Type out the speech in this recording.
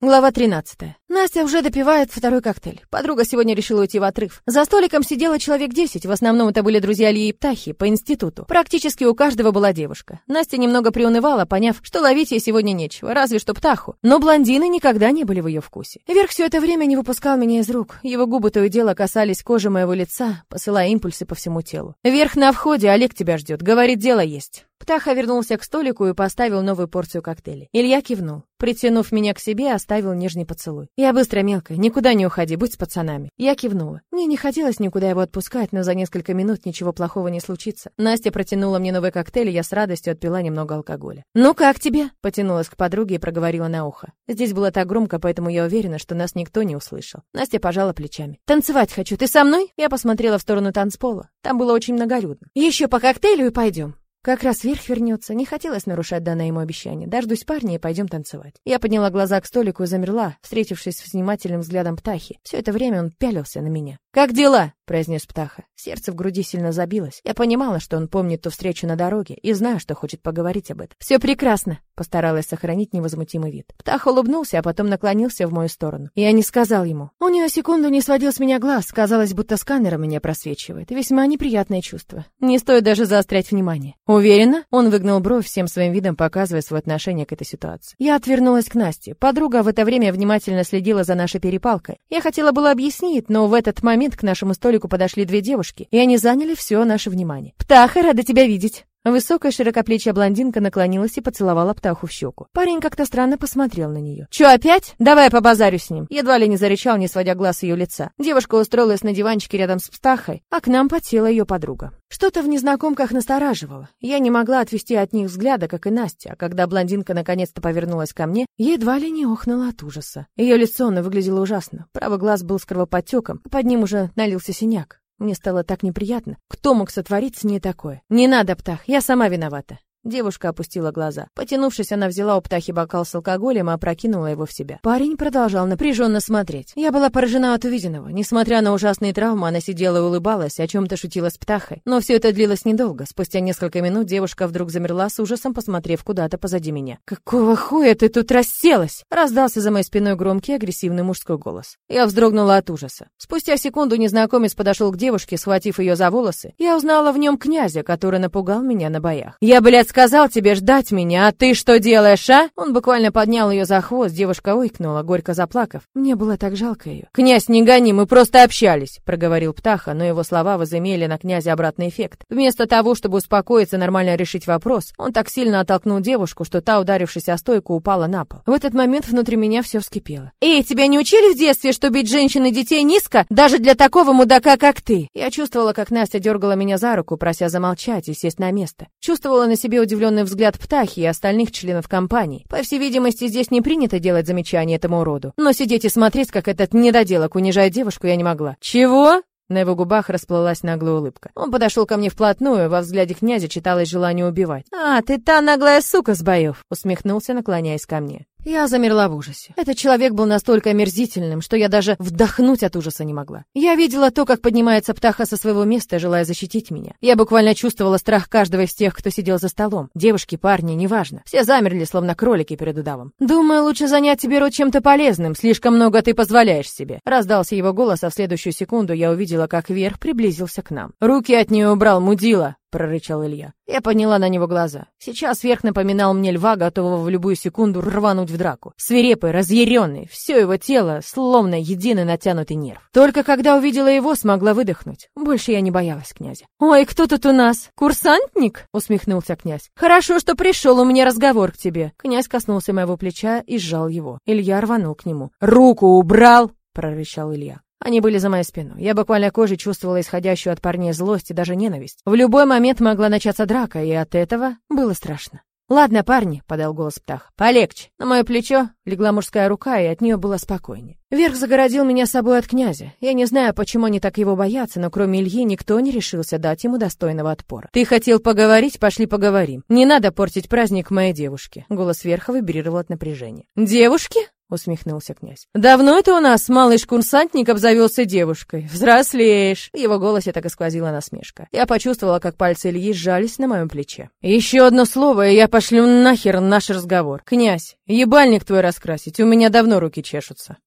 Глава 13. Настя уже допивает второй коктейль. Подруга сегодня решила уйти в отрыв. За столиком сидело человек 10, в основном это были друзья Ильи и Птахи по институту. Практически у каждого была девушка. Настя немного приунывала, поняв, что ловить ей сегодня нечего, разве что Птаху. Но блондины никогда не были в ее вкусе. Верх все это время не выпускал меня из рук. Его губы то и дело касались кожи моего лица, посылая импульсы по всему телу. Верх на входе, Олег тебя ждет, говорит, дело есть. Птаха вернулся к столику и поставил новую порцию коктейлей. Илья кивнул. Притянув меня к себе, оставил нежный поцелуй. «Я быстро, мелко, никуда не уходи, будь с пацанами». Я кивнула. Мне не хотелось никуда его отпускать, но за несколько минут ничего плохого не случится. Настя протянула мне новый коктейль, и я с радостью отпила немного алкоголя. «Ну как тебе?» — потянулась к подруге и проговорила на ухо. Здесь было так громко, поэтому я уверена, что нас никто не услышал. Настя пожала плечами. «Танцевать хочу. Ты со мной?» Я посмотрела в сторону танцпола. Там было очень многолюдно. «Еще по коктейлю и пойдем». Как раз вверх вернется, не хотелось нарушать данное ему обещание. Дождусь парня и пойдем танцевать. Я подняла глаза к столику и замерла, встретившись с внимательным взглядом Птахи. Все это время он пялился на меня. «Как дела?» — произнес Птаха. Сердце в груди сильно забилось. Я понимала, что он помнит ту встречу на дороге и знаю, что хочет поговорить об этом. «Все прекрасно!» — постаралась сохранить невозмутимый вид. Птаха улыбнулся, а потом наклонился в мою сторону. Я не сказал ему. Он ни на секунду не сводил с меня глаз. Казалось, будто сканером меня просвечивает. Весьма неприятное чувство. Не стоит даже заострять внимание. «Уверена?» Он выгнал бровь, всем своим видом показывая свое отношение к этой ситуации. Я отвернулась к Насте. Подруга в это время внимательно следила за нашей перепалкой. Я хотела было объяснить, но в этот момент к нашему столику подошли две девушки, и они заняли все наше внимание. «Птаха, рада тебя видеть!» Высокая широкоплечья блондинка наклонилась и поцеловала птаху в щеку. Парень как-то странно посмотрел на нее. «Че, опять? Давай я побазарю с ним!» Едва ли не зарычал, не сводя глаз ее лица. Девушка устроилась на диванчике рядом с птахой, а к нам подсела ее подруга. Что-то в незнакомках настораживало. Я не могла отвести от них взгляда, как и Настя, а когда блондинка наконец-то повернулась ко мне, едва ли не охнула от ужаса. Ее лицо, оно выглядело ужасно. Правый глаз был с кровоподтеком, под ним уже налился синяк. Мне стало так неприятно. Кто мог сотворить с ней такое? Не надо, Птах, я сама виновата. Девушка опустила глаза. Потянувшись, она взяла у птахи бокал с алкоголем и опрокинула его в себя. Парень продолжал напряженно смотреть. Я была поражена от увиденного. Несмотря на ужасные травмы, она сидела и улыбалась, о чем-то шутила с птахой. Но все это длилось недолго. Спустя несколько минут девушка вдруг замерла с ужасом, посмотрев куда-то позади меня. «Какого хуя ты тут расселась?» Раздался за моей спиной громкий агрессивный мужской голос. Я вздрогнула от ужаса. Спустя секунду незнакомец подошел к девушке, схватив ее за волосы. Я узнала в нем князя, который напугал меня на боях. «Я, блядь, сказал тебе ждать меня, а ты что делаешь, а?» Он буквально поднял ее за хвост, девушка уйкнула, горько заплакав. Мне было так жалко ее. «Князь, не гони, мы просто общались», — проговорил Птаха, но его слова возымели на князя обратный эффект. Вместо того, чтобы успокоиться, нормально решить вопрос, он так сильно оттолкнул девушку, что та, ударившись о стойку, упала на пол. В этот момент внутри меня все вскипело. «Эй, тебя не учили в детстве, что бить женщин и детей низко, даже для такого мудака, как ты?» Я чувствовала, как Настя дергала меня за руку, прося замолчать и сесть на место. Чувствовала на себе удивленный взгляд Птахи и остальных членов компании. По всей видимости, здесь не принято делать замечания этому уроду. Но сидеть и смотреть, как этот недоделок унижает девушку, я не могла. «Чего?» На его губах расплылась наглая улыбка. Он подошел ко мне вплотную, во взгляде князя читалось желание убивать. «А, ты та наглая сука с боев!» усмехнулся, наклоняясь ко мне. Я замерла в ужасе. Этот человек был настолько омерзительным, что я даже вдохнуть от ужаса не могла. Я видела то, как поднимается птаха со своего места, желая защитить меня. Я буквально чувствовала страх каждого из тех, кто сидел за столом. Девушки, парни, неважно. Все замерли, словно кролики перед удавом. «Думаю, лучше занять тебе рот чем-то полезным. Слишком много ты позволяешь себе». Раздался его голос, а в следующую секунду я увидела, как вверх приблизился к нам. «Руки от нее убрал, мудила!» — прорычал Илья. Я подняла на него глаза. Сейчас верх напоминал мне льва, готового в любую секунду рвануть в драку. Свирепый, разъяренный, все его тело словно единый натянутый нерв. Только когда увидела его, смогла выдохнуть. Больше я не боялась князя. «Ой, кто тут у нас? Курсантник?» — усмехнулся князь. «Хорошо, что пришел, у меня разговор к тебе». Князь коснулся моего плеча и сжал его. Илья рванул к нему. «Руку убрал!» — прорычал Илья. Они были за моей спиной. Я буквально кожей чувствовала исходящую от парней злость и даже ненависть. В любой момент могла начаться драка, и от этого было страшно. «Ладно, парни», — подал голос Птах, — «полегче». На мое плечо легла мужская рука, и от нее было спокойнее. Верх загородил меня собой от князя. Я не знаю, почему они так его боятся, но кроме Ильи никто не решился дать ему достойного отпора. «Ты хотел поговорить? Пошли поговорим. Не надо портить праздник моей девушке». Голос Верха вибрировал от напряжения. «Девушки?» Усмехнулся князь. Давно это у нас малыш-курсантник обзавелся девушкой. Взрослеешь. В его голосе так и сквозила насмешка. Я почувствовала, как пальцы Ильи сжались на моем плече. Еще одно слово, и я пошлю нахер наш разговор. Князь, ебальник твой раскрасить, у меня давно руки чешутся.